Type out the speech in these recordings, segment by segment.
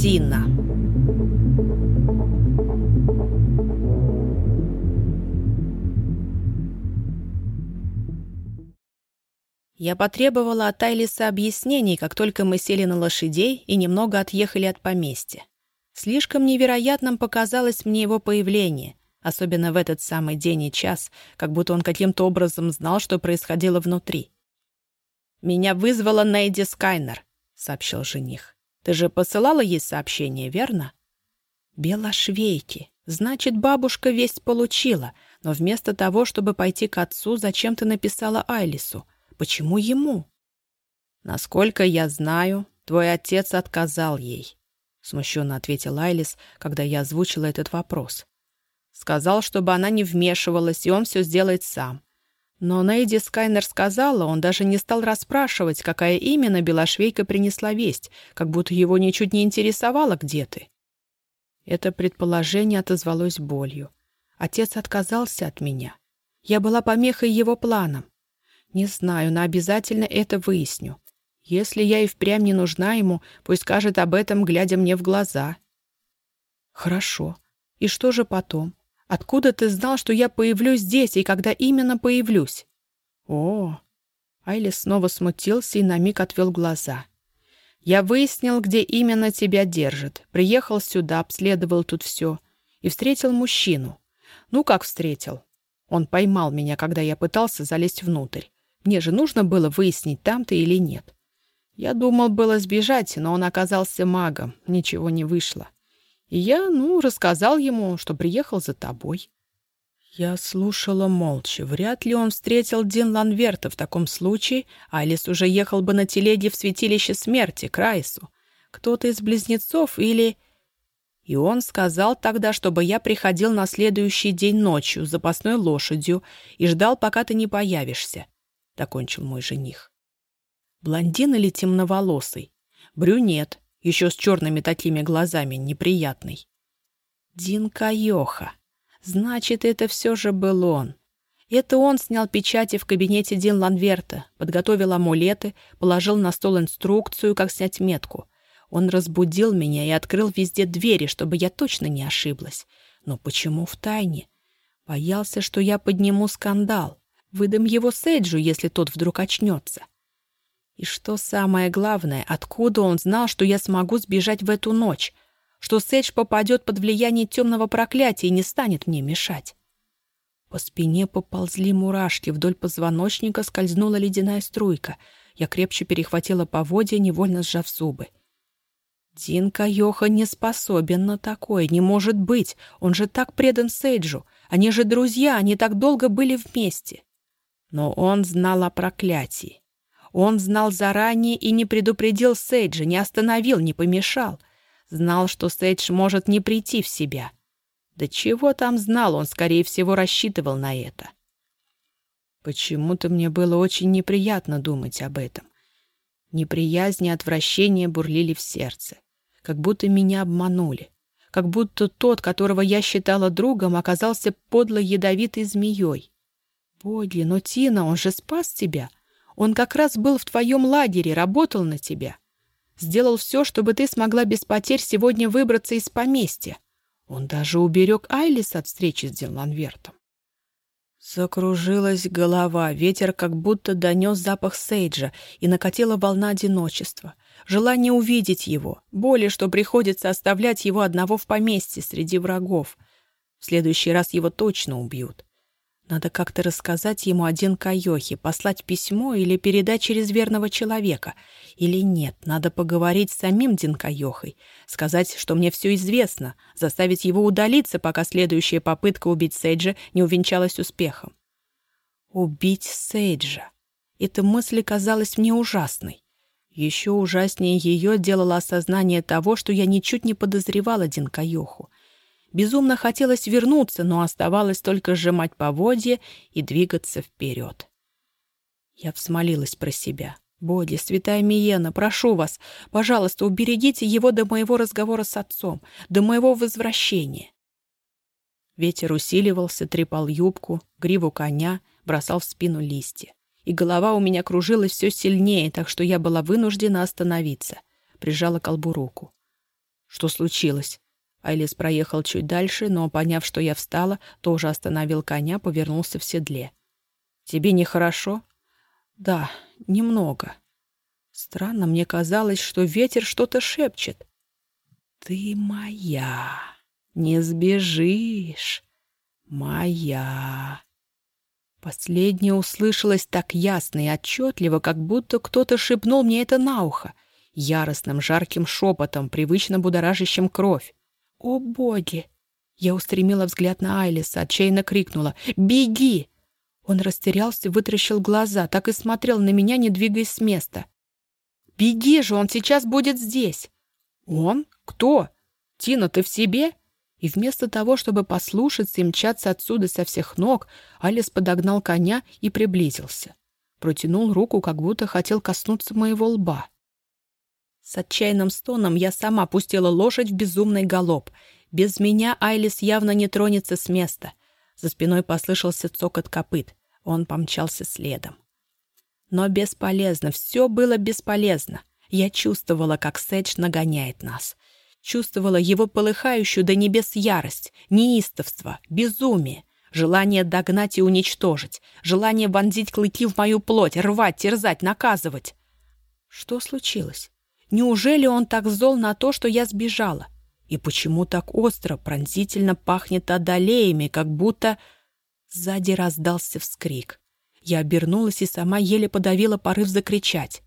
Тина. Я потребовала от Айлиса объяснений, как только мы сели на лошадей и немного отъехали от поместья. Слишком невероятным показалось мне его появление, особенно в этот самый день и час, как будто он каким-то образом знал, что происходило внутри. «Меня вызвала Нейди Скайнер», — сообщил жених. «Ты же посылала ей сообщение, верно?» «Белошвейки. Значит, бабушка весть получила, но вместо того, чтобы пойти к отцу, зачем ты написала Айлису?» Почему ему? Насколько я знаю, твой отец отказал ей, смущенно ответил Айлис, когда я озвучила этот вопрос. Сказал, чтобы она не вмешивалась, и он все сделает сам. Но Нейди Скайнер сказала, он даже не стал расспрашивать, какая именно Белошвейка принесла весть, как будто его ничуть не интересовало, где ты. Это предположение отозвалось болью. Отец отказался от меня. Я была помехой его планам. Не знаю, но обязательно это выясню. Если я и впрямь не нужна ему, пусть скажет об этом, глядя мне в глаза. Хорошо. И что же потом? Откуда ты знал, что я появлюсь здесь и когда именно появлюсь? О, Айлис снова смутился и на миг отвел глаза. Я выяснил, где именно тебя держит. Приехал сюда, обследовал тут все. И встретил мужчину. Ну, как встретил? Он поймал меня, когда я пытался залезть внутрь. Мне же нужно было выяснить, там ты или нет. Я думал было сбежать, но он оказался магом. Ничего не вышло. И я, ну, рассказал ему, что приехал за тобой. Я слушала молча. Вряд ли он встретил Дин Ланверта в таком случае. Алис уже ехал бы на телеге в святилище смерти, к Райсу. Кто-то из близнецов или... И он сказал тогда, чтобы я приходил на следующий день ночью с запасной лошадью и ждал, пока ты не появишься докончил мой жених. Блондин или темноволосый? Брюнет, еще с черными такими глазами, неприятный. Динка Йоха. Значит, это все же был он. Это он снял печати в кабинете Дин Ланверта, подготовил амулеты, положил на стол инструкцию, как снять метку. Он разбудил меня и открыл везде двери, чтобы я точно не ошиблась. Но почему в тайне? Боялся, что я подниму скандал. Выдам его Сейджу, если тот вдруг очнется. И что самое главное, откуда он знал, что я смогу сбежать в эту ночь, что Сейдж попадет под влияние темного проклятия и не станет мне мешать? По спине поползли мурашки, вдоль позвоночника скользнула ледяная струйка. Я крепче перехватила поводья, невольно сжав зубы. Динка Йоха не способен на такое, не может быть. Он же так предан Сейджу. Они же друзья, они так долго были вместе. Но он знал о проклятии. Он знал заранее и не предупредил Сейджа, не остановил, не помешал. Знал, что Сейдж может не прийти в себя. Да чего там знал, он, скорее всего, рассчитывал на это. Почему-то мне было очень неприятно думать об этом. Неприязнь и отвращение бурлили в сердце. Как будто меня обманули. Как будто тот, которого я считала другом, оказался подло ядовитой змеей. Бодли, но Тина, он же спас тебя. Он как раз был в твоем лагере, работал на тебя. Сделал все, чтобы ты смогла без потерь сегодня выбраться из поместья. Он даже уберег Айлис от встречи с Диланвертом. Закружилась голова, ветер как будто донес запах Сейджа, и накатила волна одиночества. Желание увидеть его, боли, что приходится оставлять его одного в поместье среди врагов. В следующий раз его точно убьют. Надо как-то рассказать ему о Динкайохе, послать письмо или передать через верного человека. Или нет, надо поговорить с самим Динкайохой, сказать, что мне все известно, заставить его удалиться, пока следующая попытка убить Сейджа не увенчалась успехом. Убить Сейджа. Эта мысль казалась мне ужасной. Еще ужаснее ее делало осознание того, что я ничуть не подозревала Динкайоху. Безумно хотелось вернуться, но оставалось только сжимать поводья и двигаться вперед. Я взмолилась про себя. «Боди, святая Миена, прошу вас, пожалуйста, уберегите его до моего разговора с отцом, до моего возвращения». Ветер усиливался, трепал юбку, гриву коня, бросал в спину листья. И голова у меня кружилась все сильнее, так что я была вынуждена остановиться. Прижала колбу руку. Что случилось? Айлис проехал чуть дальше, но, поняв, что я встала, тоже остановил коня, повернулся в седле. «Тебе нехорошо?» «Да, немного». Странно, мне казалось, что ветер что-то шепчет. «Ты моя, не сбежишь, моя». Последнее услышалось так ясно и отчетливо, как будто кто-то шепнул мне это на ухо, яростным жарким шепотом, привычно будоражащим кровь. «О, боги!» Я устремила взгляд на Айлиса, отчаянно крикнула «Беги!» Он растерялся, вытаращил глаза, так и смотрел на меня, не двигаясь с места. «Беги же, он сейчас будет здесь!» «Он? Кто? Тина, ты в себе?» И вместо того, чтобы послушаться и мчаться отсюда со всех ног, Алис подогнал коня и приблизился. Протянул руку, как будто хотел коснуться моего лба. С отчаянным стоном я сама пустила лошадь в безумный галоп. Без меня Айлис явно не тронется с места. За спиной послышался цокот копыт. Он помчался следом. Но бесполезно, все было бесполезно. Я чувствовала, как Сэдж нагоняет нас. Чувствовала его полыхающую до небес ярость, неистовство, безумие, желание догнать и уничтожить, желание вонзить клыки в мою плоть, рвать, терзать, наказывать. Что случилось? Неужели он так зол на то, что я сбежала? И почему так остро, пронзительно пахнет одолеями, как будто... Сзади раздался вскрик. Я обернулась и сама еле подавила порыв закричать.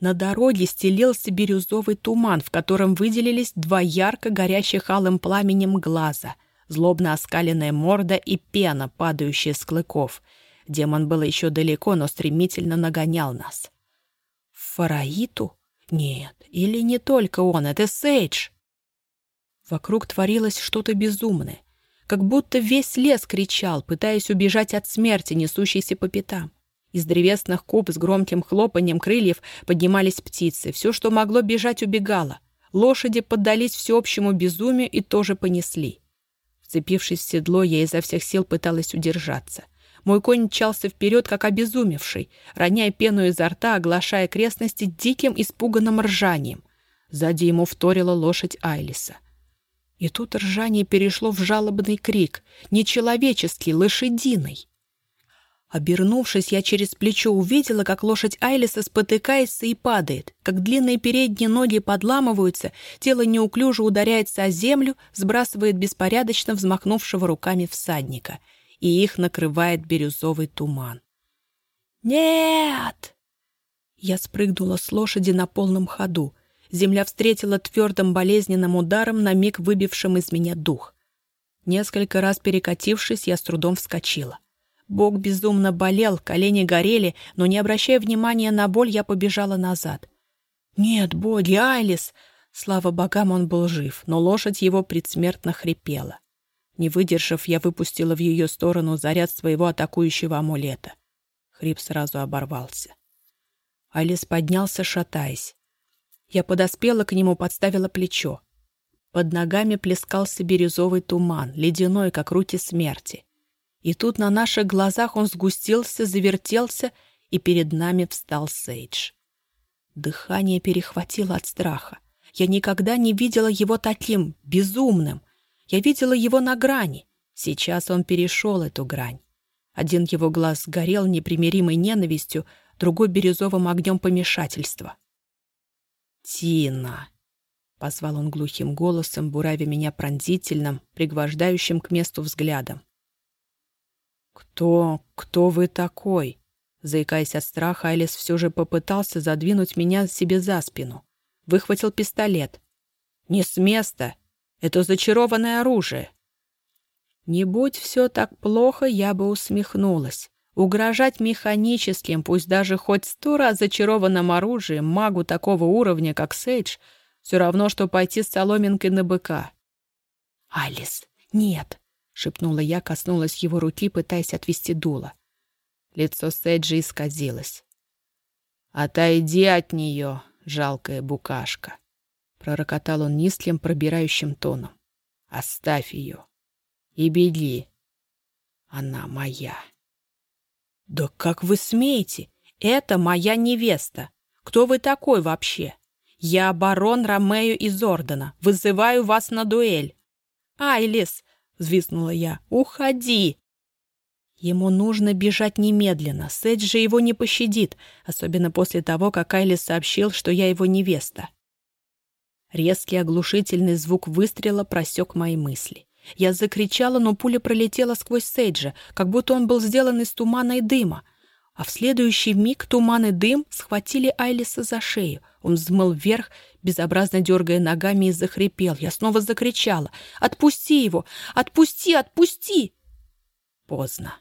На дороге стелился бирюзовый туман, в котором выделились два ярко горящих алым пламенем глаза, злобно оскаленная морда и пена, падающая с клыков. Демон был еще далеко, но стремительно нагонял нас. «Фараиту?» Нет, или не только он, это Сейдж. Вокруг творилось что-то безумное, как будто весь лес кричал, пытаясь убежать от смерти, несущейся по пятам. Из древесных куб с громким хлопанием крыльев поднимались птицы. Все, что могло бежать, убегало. Лошади поддались всеобщему безумию и тоже понесли. Вцепившись в седло, я изо всех сил пыталась удержаться — мой конь мчался вперед, как обезумевший, роняя пену изо рта, оглашая окрестности диким испуганным ржанием. Сзади ему вторила лошадь Айлиса. И тут ржание перешло в жалобный крик, нечеловеческий, лошадиный. Обернувшись, я через плечо увидела, как лошадь Айлиса спотыкается и падает, как длинные передние ноги подламываются, тело неуклюже ударяется о землю, сбрасывает беспорядочно взмахнувшего руками всадника — и их накрывает бирюзовый туман. «Нет!» Я спрыгнула с лошади на полном ходу. Земля встретила твердым болезненным ударом, на миг выбившим из меня дух. Несколько раз перекатившись, я с трудом вскочила. Бог безумно болел, колени горели, но, не обращая внимания на боль, я побежала назад. «Нет, боги, Айлис!» Слава богам, он был жив, но лошадь его предсмертно хрипела. Не выдержав, я выпустила в ее сторону заряд своего атакующего амулета. Хрип сразу оборвался. Алис поднялся, шатаясь. Я подоспела к нему, подставила плечо. Под ногами плескался бирюзовый туман, ледяной, как руки смерти. И тут на наших глазах он сгустился, завертелся, и перед нами встал Сейдж. Дыхание перехватило от страха. Я никогда не видела его таким, безумным. Я видела его на грани. Сейчас он перешел эту грань. Один его глаз горел непримиримой ненавистью, другой — бирюзовым огнем помешательства. «Тина!» — позвал он глухим голосом, буравя меня пронзительным, пригвождающим к месту взглядом. «Кто... кто вы такой?» Заикаясь от страха, Алис все же попытался задвинуть меня себе за спину. Выхватил пистолет. «Не с места!» Это зачарованное оружие. Не будь все так плохо, я бы усмехнулась. Угрожать механическим, пусть даже хоть сто раз зачарованным оружием магу такого уровня, как Сейдж, все равно, что пойти с соломинкой на быка. «Алис, нет!» — шепнула я, коснулась его руки, пытаясь отвести дуло. Лицо Сейджа исказилось. «Отойди от нее, жалкая букашка!» — пророкотал он низким, пробирающим тоном. «Оставь ее и беги. Она моя». «Да как вы смеете? Это моя невеста. Кто вы такой вообще? «Я барон Ромео из Ордена. Вызываю вас на дуэль!» «Айлис!» — взвизгнула я. «Уходи!» Ему нужно бежать немедленно. Сэдж же его не пощадит, особенно после того, как Айлис сообщил, что я его невеста. Резкий оглушительный звук выстрела просек мои мысли. Я закричала, но пуля пролетела сквозь Сейджа, как будто он был сделан из тумана и дыма. А в следующий миг туман и дым схватили Айлиса за шею. Он взмыл вверх, безобразно дергая ногами и захрипел. Я снова закричала. «Отпусти его! Отпусти! Отпусти!» Поздно.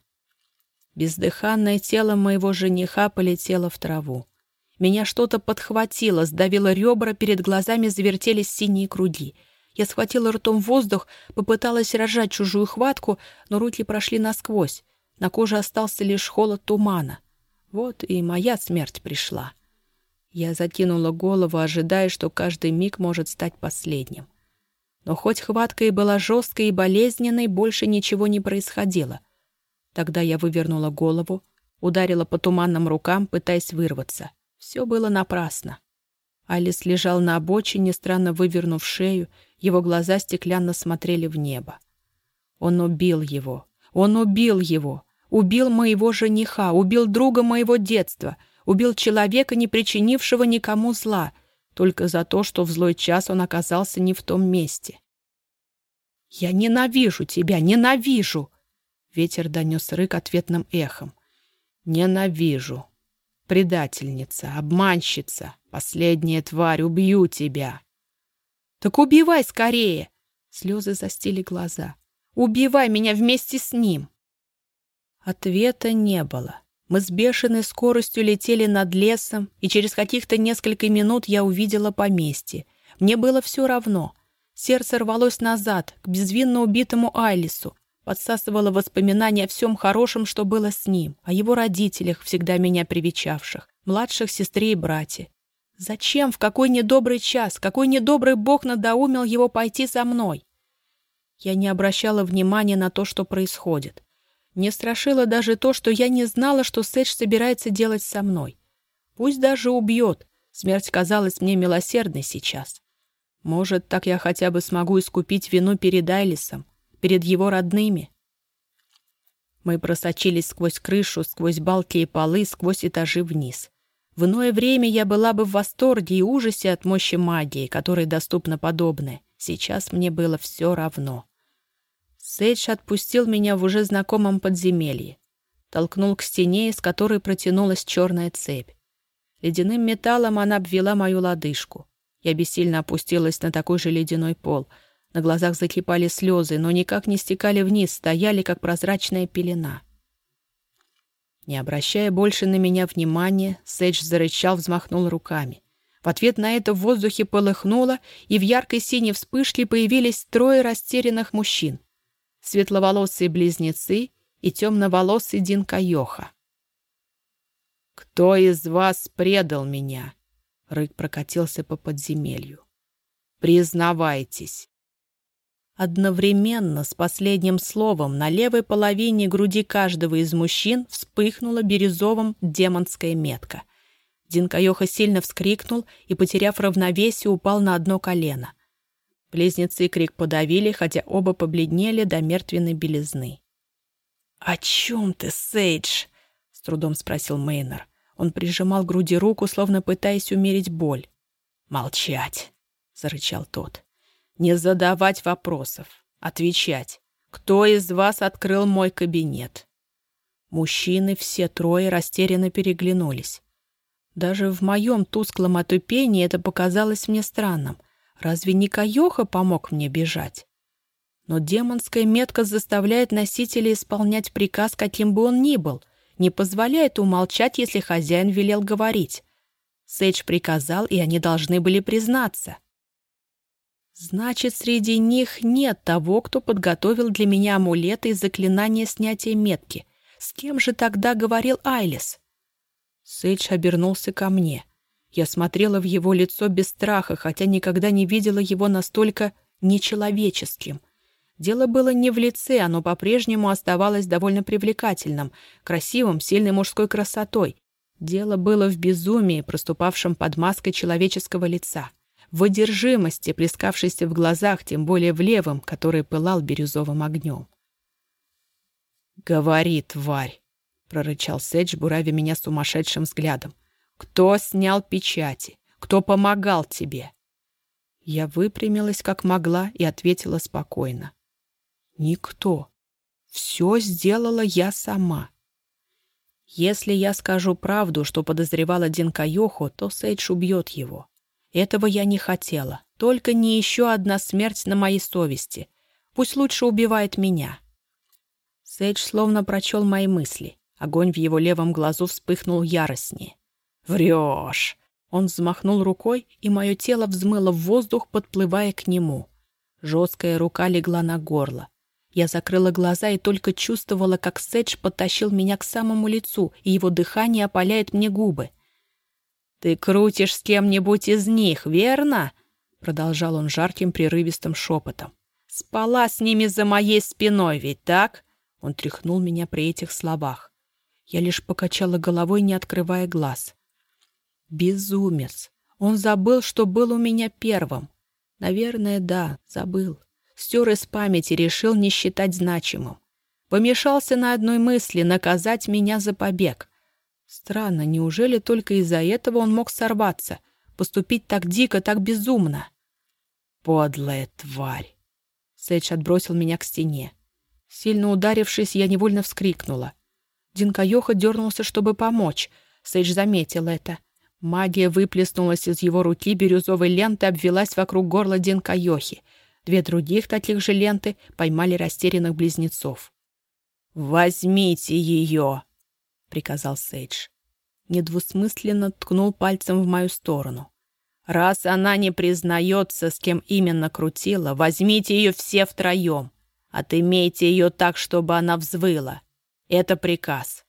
Бездыханное тело моего жениха полетело в траву. Меня что-то подхватило, сдавило ребра, перед глазами завертелись синие круги. Я схватила ртом воздух, попыталась рожать чужую хватку, но руки прошли насквозь. На коже остался лишь холод тумана. Вот и моя смерть пришла. Я закинула голову, ожидая, что каждый миг может стать последним. Но хоть хватка и была жесткой и болезненной, больше ничего не происходило. Тогда я вывернула голову, ударила по туманным рукам, пытаясь вырваться. Все было напрасно. Алис лежал на обочине, странно вывернув шею, его глаза стеклянно смотрели в небо. Он убил его. Он убил его. Убил моего жениха, убил друга моего детства, убил человека, не причинившего никому зла, только за то, что в злой час он оказался не в том месте. «Я ненавижу тебя, ненавижу!» Ветер донес рык ответным эхом. «Ненавижу!» Предательница, обманщица, последняя тварь, убью тебя. Так убивай скорее! Слезы застили глаза. Убивай меня вместе с ним! Ответа не было. Мы с бешеной скоростью летели над лесом, и через каких-то несколько минут я увидела поместье. Мне было все равно. Сердце рвалось назад, к безвинно убитому Айлису, подсасывала воспоминания о всем хорошем, что было с ним, о его родителях, всегда меня привечавших, младших сестре и брате. Зачем, в какой недобрый час, какой недобрый бог надоумил его пойти за мной? Я не обращала внимания на то, что происходит. Не страшило даже то, что я не знала, что Сэдж собирается делать со мной. Пусть даже убьет. Смерть казалась мне милосердной сейчас. Может, так я хотя бы смогу искупить вину перед Айлисом перед его родными. Мы просочились сквозь крышу, сквозь балки и полы, сквозь этажи вниз. В иное время я была бы в восторге и ужасе от мощи магии, которой доступно подобное. Сейчас мне было все равно. Сейдж отпустил меня в уже знакомом подземелье. Толкнул к стене, из которой протянулась черная цепь. Ледяным металлом она обвела мою лодыжку. Я бессильно опустилась на такой же ледяной пол — на глазах закипали слезы, но никак не стекали вниз, стояли, как прозрачная пелена. Не обращая больше на меня внимания, Сэдж зарычал, взмахнул руками. В ответ на это в воздухе полыхнуло, и в яркой синей вспышке появились трое растерянных мужчин. Светловолосые близнецы и темноволосый Динка Йоха. «Кто из вас предал меня?» Рык прокатился по подземелью. «Признавайтесь, Одновременно с последним словом на левой половине груди каждого из мужчин вспыхнула бирюзовым демонская метка. Динкаёха сильно вскрикнул и, потеряв равновесие, упал на одно колено. Близнецы крик подавили, хотя оба побледнели до мертвенной белизны. «О чем ты, Сейдж?» — с трудом спросил Мейнер. Он прижимал к груди руку, словно пытаясь умерить боль. «Молчать!» — зарычал тот. Не задавать вопросов. Отвечать. Кто из вас открыл мой кабинет? Мужчины все трое растерянно переглянулись. Даже в моем тусклом отупении это показалось мне странным. Разве не Каёха помог мне бежать? Но демонская метка заставляет носителя исполнять приказ, каким бы он ни был, не позволяет умолчать, если хозяин велел говорить. Сейдж приказал, и они должны были признаться. Значит, среди них нет того, кто подготовил для меня амулеты и заклинания снятия метки. С кем же тогда говорил Айлис? Сейдж обернулся ко мне. Я смотрела в его лицо без страха, хотя никогда не видела его настолько нечеловеческим. Дело было не в лице, оно по-прежнему оставалось довольно привлекательным, красивым, сильной мужской красотой. Дело было в безумии, проступавшем под маской человеческого лица, в одержимости, плескавшейся в глазах, тем более в левом, который пылал бирюзовым огнем. «Говори, тварь!» — прорычал Сэдж, буравя меня сумасшедшим взглядом. «Кто снял печати? Кто помогал тебе?» Я выпрямилась, как могла, и ответила спокойно. «Никто. Все сделала я сама». Если я скажу правду, что подозревала Динка Йоху, то Сейдж убьет его. Этого я не хотела. Только не еще одна смерть на моей совести. Пусть лучше убивает меня. Сейдж словно прочел мои мысли. Огонь в его левом глазу вспыхнул яростнее. «Врешь!» Он взмахнул рукой, и мое тело взмыло в воздух, подплывая к нему. Жесткая рука легла на горло. Я закрыла глаза и только чувствовала, как Сэдж подтащил меня к самому лицу, и его дыхание опаляет мне губы. «Ты крутишь с кем-нибудь из них, верно?» Продолжал он жарким прерывистым шепотом. «Спала с ними за моей спиной, ведь так?» Он тряхнул меня при этих словах. Я лишь покачала головой, не открывая глаз. Безумец. Он забыл, что был у меня первым. Наверное, да, забыл. Стер из памяти, решил не считать значимым. Помешался на одной мысли — наказать меня за побег. Странно, неужели только из-за этого он мог сорваться, поступить так дико, так безумно? Подлая тварь! Сэдж отбросил меня к стене. Сильно ударившись, я невольно вскрикнула. Динка Йоха дернулся, чтобы помочь. Сейдж заметил это. Магия выплеснулась из его руки бирюзовой ленты, обвелась вокруг горла Динка Йохи. Две других таких же ленты поймали растерянных близнецов. «Возьмите ее!» — приказал Сейдж. Недвусмысленно ткнул пальцем в мою сторону. «Раз она не признается, с кем именно крутила, возьмите ее все втроем. Отымейте ее так, чтобы она взвыла. Это приказ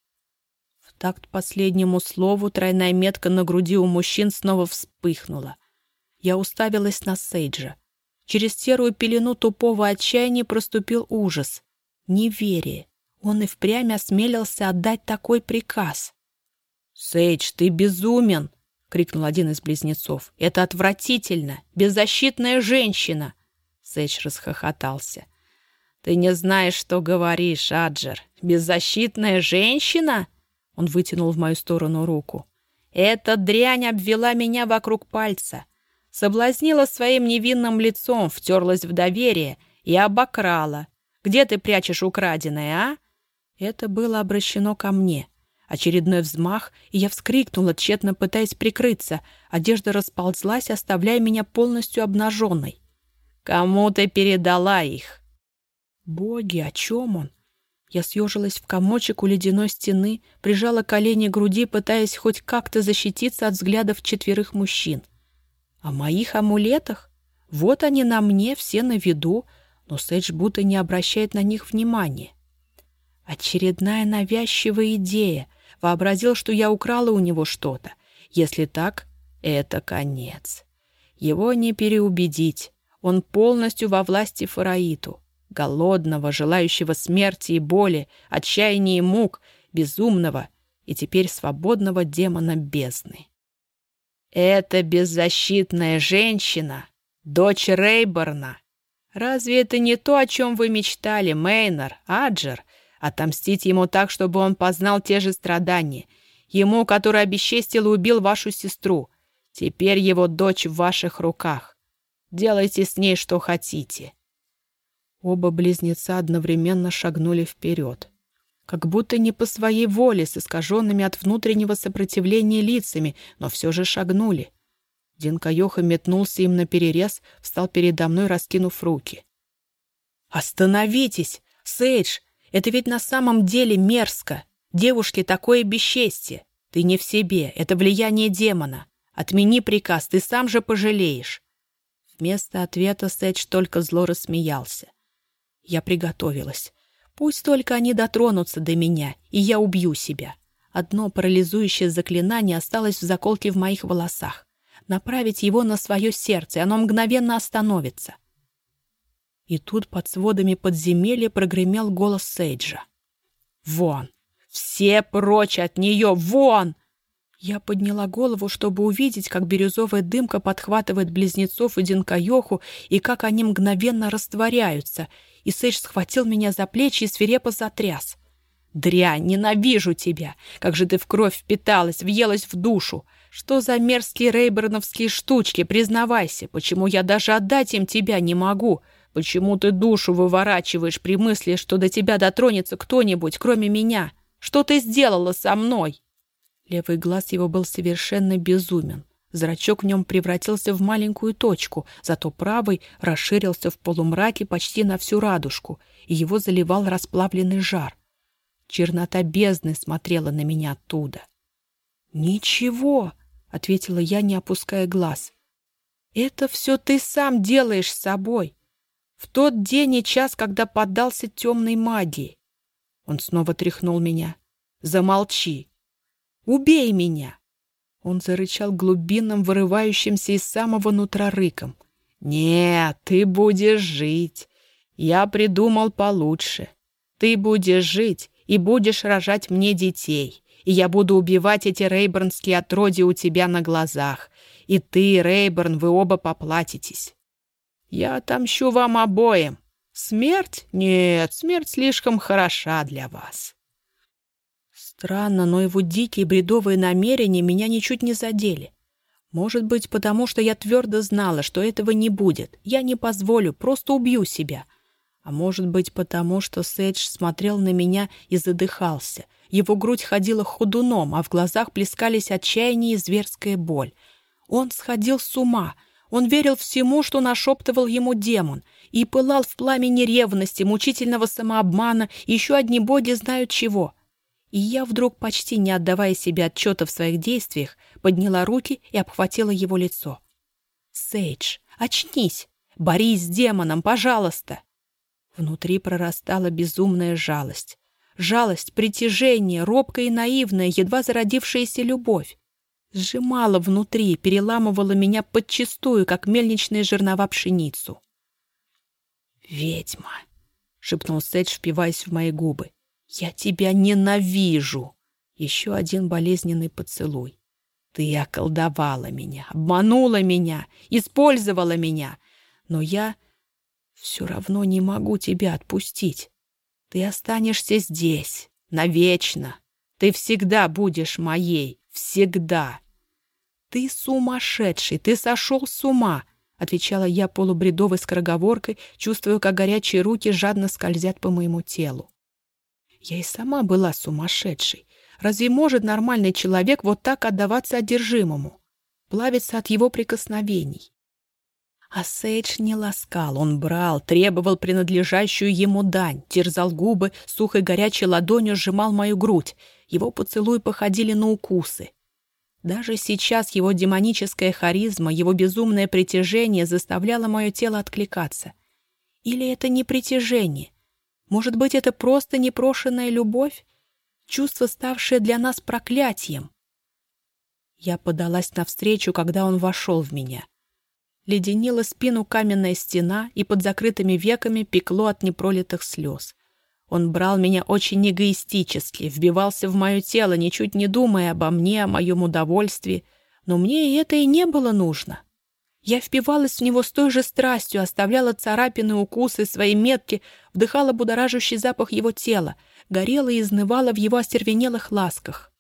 такт последнему слову тройная метка на груди у мужчин снова вспыхнула. Я уставилась на Сейджа. Через серую пелену тупого отчаяния проступил ужас. Неверие. Он и впрямь осмелился отдать такой приказ. «Сейдж, ты безумен!» — крикнул один из близнецов. «Это отвратительно! Беззащитная женщина!» Сейдж расхохотался. «Ты не знаешь, что говоришь, Аджер. Беззащитная женщина?» Он вытянул в мою сторону руку. «Эта дрянь обвела меня вокруг пальца, соблазнила своим невинным лицом, втерлась в доверие и обокрала. Где ты прячешь украденное, а?» Это было обращено ко мне. Очередной взмах, и я вскрикнула, тщетно пытаясь прикрыться. Одежда расползлась, оставляя меня полностью обнаженной. «Кому ты передала их?» «Боги, о чем он? Я съежилась в комочек у ледяной стены, прижала колени к груди, пытаясь хоть как-то защититься от взглядов четверых мужчин. О моих амулетах? Вот они на мне, все на виду, но Сэдж будто не обращает на них внимания. Очередная навязчивая идея. Вообразил, что я украла у него что-то. Если так, это конец. Его не переубедить. Он полностью во власти Фараиту голодного, желающего смерти и боли, отчаяния и мук, безумного и теперь свободного демона бездны. «Это беззащитная женщина, дочь Рейборна. Разве это не то, о чем вы мечтали, Мейнер, Аджер? Отомстить ему так, чтобы он познал те же страдания. Ему, который обесчестил и убил вашу сестру. Теперь его дочь в ваших руках. Делайте с ней, что хотите. Оба близнеца одновременно шагнули вперед. Как будто не по своей воле, с искаженными от внутреннего сопротивления лицами, но все же шагнули. Динкаёха метнулся им на перерез, встал передо мной, раскинув руки. «Остановитесь! Сейдж! Это ведь на самом деле мерзко! Девушке такое бесчестье! Ты не в себе, это влияние демона! Отмени приказ, ты сам же пожалеешь!» Вместо ответа Сэдж только зло рассмеялся. Я приготовилась. Пусть только они дотронутся до меня, и я убью себя. Одно парализующее заклинание осталось в заколке в моих волосах. Направить его на свое сердце, оно мгновенно остановится. И тут под сводами подземелья прогремел голос Сейджа. «Вон! Все прочь от нее! Вон!» Я подняла голову, чтобы увидеть, как бирюзовая дымка подхватывает близнецов и Динкаёху, и как они мгновенно растворяются. И Сэйдж схватил меня за плечи и свирепо затряс. «Дрянь, ненавижу тебя! Как же ты в кровь впиталась, въелась в душу! Что за мерзкие рейберновские штучки, признавайся, почему я даже отдать им тебя не могу? Почему ты душу выворачиваешь при мысли, что до тебя дотронется кто-нибудь, кроме меня? Что ты сделала со мной?» Левый глаз его был совершенно безумен. Зрачок в нем превратился в маленькую точку, зато правый расширился в полумраке почти на всю радужку, и его заливал расплавленный жар. Чернота бездны смотрела на меня оттуда. «Ничего», — ответила я, не опуская глаз. «Это все ты сам делаешь с собой. В тот день и час, когда поддался темной магии». Он снова тряхнул меня. «Замолчи. Убей меня!» Он зарычал глубинным, вырывающимся из самого нутра рыком. «Нет, ты будешь жить. Я придумал получше. Ты будешь жить и будешь рожать мне детей, и я буду убивать эти рейбернские отродья у тебя на глазах. И ты, Рейберн, вы оба поплатитесь. Я отомщу вам обоим. Смерть? Нет, смерть слишком хороша для вас. Странно, но его дикие бредовые намерения меня ничуть не задели. Может быть, потому что я твердо знала, что этого не будет. Я не позволю, просто убью себя. А может быть, потому что Сэдж смотрел на меня и задыхался — его грудь ходила ходуном, а в глазах плескались отчаяние и зверская боль. Он сходил с ума. Он верил всему, что нашептывал ему демон, и пылал в пламени ревности, мучительного самообмана еще одни боги знают чего. И я вдруг, почти не отдавая себе отчета в своих действиях, подняла руки и обхватила его лицо. «Сейдж, очнись! Борись с демоном, пожалуйста!» Внутри прорастала безумная жалость. Жалость, притяжение, робкая и наивная, едва зародившаяся любовь. Сжимала внутри, переламывала меня подчистую, как мельничные жернова пшеницу. «Ведьма!» — шепнул Сэдж, впиваясь в мои губы. «Я тебя ненавижу!» Еще один болезненный поцелуй. «Ты околдовала меня, обманула меня, использовала меня, но я все равно не могу тебя отпустить. Ты останешься здесь, навечно. Ты всегда будешь моей, всегда. Ты сумасшедший, ты сошел с ума, отвечала я полубредовой скороговоркой, чувствуя, как горячие руки жадно скользят по моему телу. Я и сама была сумасшедшей. Разве может нормальный человек вот так отдаваться одержимому? Плавиться от его прикосновений? А Сейдж не ласкал, он брал, требовал принадлежащую ему дань, терзал губы, сухой горячей ладонью сжимал мою грудь. Его поцелуи походили на укусы. Даже сейчас его демоническая харизма, его безумное притяжение заставляло мое тело откликаться. Или это не притяжение? Может быть, это просто непрошенная любовь? Чувство, ставшее для нас проклятием? Я подалась навстречу, когда он вошел в меня — леденила спину каменная стена и под закрытыми веками пекло от непролитых слез. Он брал меня очень эгоистически, вбивался в мое тело, ничуть не думая обо мне, о моем удовольствии, но мне и это и не было нужно. Я впивалась в него с той же страстью, оставляла царапины, укусы, свои метки, вдыхала будоражащий запах его тела, горела и изнывала в его остервенелых ласках.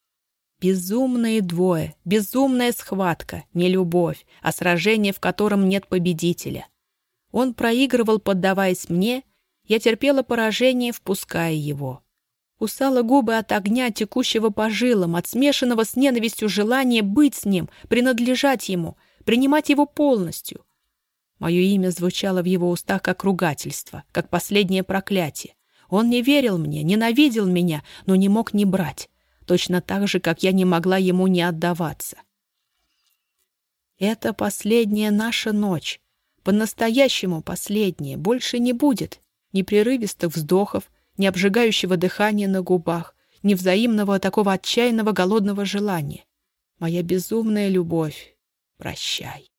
Безумные двое, безумная схватка, не любовь, а сражение, в котором нет победителя. Он проигрывал, поддаваясь мне, я терпела поражение, впуская его. Кусала губы от огня, текущего по жилам, от смешанного с ненавистью желания быть с ним, принадлежать ему, принимать его полностью. Мое имя звучало в его устах как ругательство, как последнее проклятие. Он не верил мне, ненавидел меня, но не мог не брать точно так же, как я не могла ему не отдаваться. Это последняя наша ночь, по-настоящему последняя, больше не будет ни прерывистых вздохов, ни обжигающего дыхания на губах, ни взаимного такого отчаянного голодного желания. Моя безумная любовь, прощай.